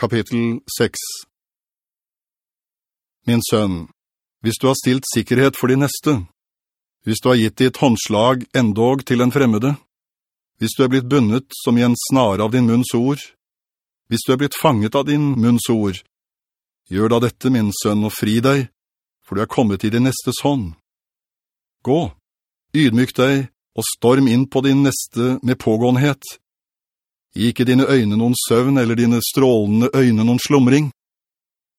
Kapittel 6 Min sønn, hvis du har stilt sikkerhet for din neste, hvis du har gitt ditt håndslag endog til en fremmede, hvis du er blitt bunnet som i en snare av din munns ord, hvis du er blitt fanget av din munns ord, gjør da dette, min sønn, og fri deg, for du er kommet i din nestes hånd. Gå, ydmyk deg, og storm inn på din neste med pågåenhet. Ikke dine øyne noen søvn, eller dine strålende øyne noen slumring.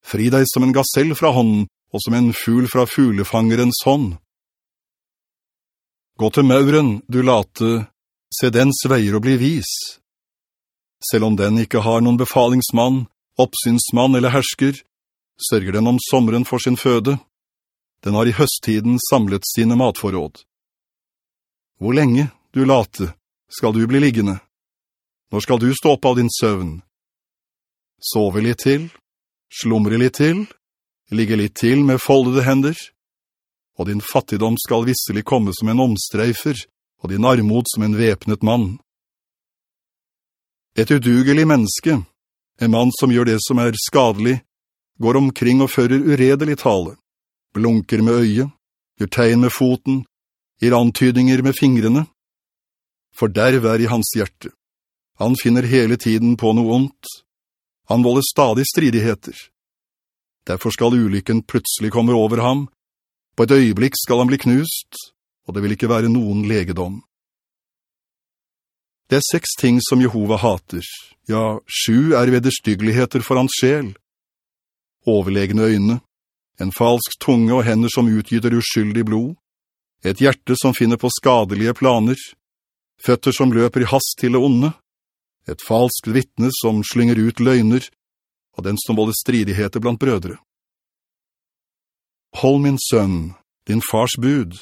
Fri deg som en gasell fra hånden, og som en ful fra fuglefangerens hånd. Gå til mauren, du late, se dens veier og bli vis. Selv om den ikke har noen befalingsmann, oppsynsmann eller hersker, sørger den om sommeren for sin føde. Den har i høsttiden samlet sine matforråd. Hvor lenge, du late, skal du bli liggende? Når skal du stå opp av din søvn? Sove litt til, slumre litt til, ligge litt til med foldede hender, og din fattigdom skal visselig komme som en omstreifer, og din armod som en vepnet mann. Et udugelig menneske, en mann som gjør det som er skadelig, går omkring og fører uredelig tale, blunker med øye, gjør tegn med foten, gir antydninger med fingrene. For derv er i hans hjerte. Han finner hele tiden på noe ondt. Han volder stadig stridigheter. Derfor skal ulykken plutselig komme over ham. På et øyeblikk skal han bli knust, og det vil ikke være noen legedom. Det er seks ting som Jehova hater, ja, sju er vederstyggeligheter for hans sjel. Overlegne øyne, en falsk tunge og hender som utgyter uskyldig blod, et hjerte som finner på skadelige planer, føtter som løper i hast til det onde, et falskt vittne som slynger ut løgner, og den som volder stridigheter blant brødre. Hold min sønn, din fars bud,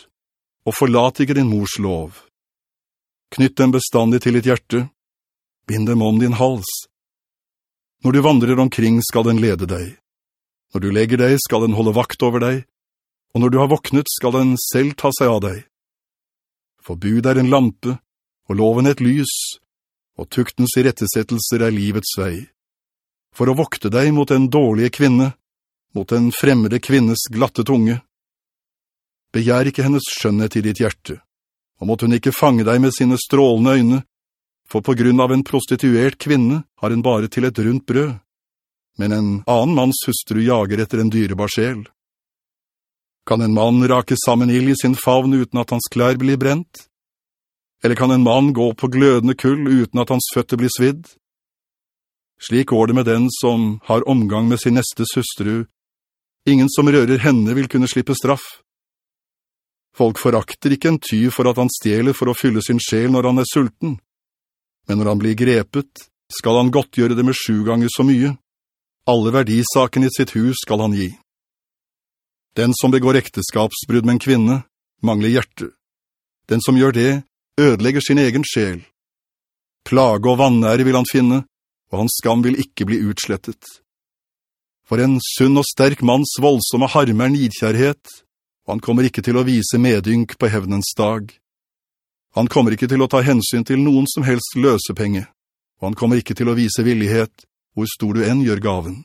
og forlat ikke din mors lov. Knytt dem bestandig til ditt hjerte, bind dem om din hals. Når du vandrer omkring skal den lede deg. Når du legger deg skal den holde vakt over deg, og når du har våknet skal den selv ta seg av deg. For bud er en lampe, og loven et lys, og tuktens rettesettelser er livets vei. For å vokte deg mot en dårlige kvinne, mot en fremmede kvinnes glatte tunge. Begjær ikke hennes skjønnhet i ditt hjerte, og måtte hun ikke fange deg med sine strålende øyne, for på grunn av en prostituert kvinne har hun bare til et rundt brød, men en annen manns hustru jager etter en dyrebar sjel. Kan en mann rake sammen ild i sin favn uten at hans klær blir brent? Eller kan en mann gå på glødende kull uten at hans føtter blir svidd? Slik går det med den som har omgang med sin neste søstru. Ingen som rører henne vil kunne slippe straff. Folk forakter ikke en ty for at han stjeler for å fylle sin sjel når han er sulten. Men når han blir grepet, skal han godt gjøre det med sju ganger så mye. Alle verdisaken i sitt hus skal han gi. Den som begår ekteskapsbrudd med en kvinne, mangler hjerte. Den som gjør det, ødelegger sin egen sjel. Plage og vannære vil han finne, og hans skam vil ikke bli utslettet. For en sunn og sterk manns voldsomme harme er nidkjærhet, og han kommer ikke til å vise medynk på hevnens dag. Han kommer ikke til å ta hensyn til noen som helst løsepenge, og han kommer ikke til å vise villighet, hvor stor du enn gjør gaven.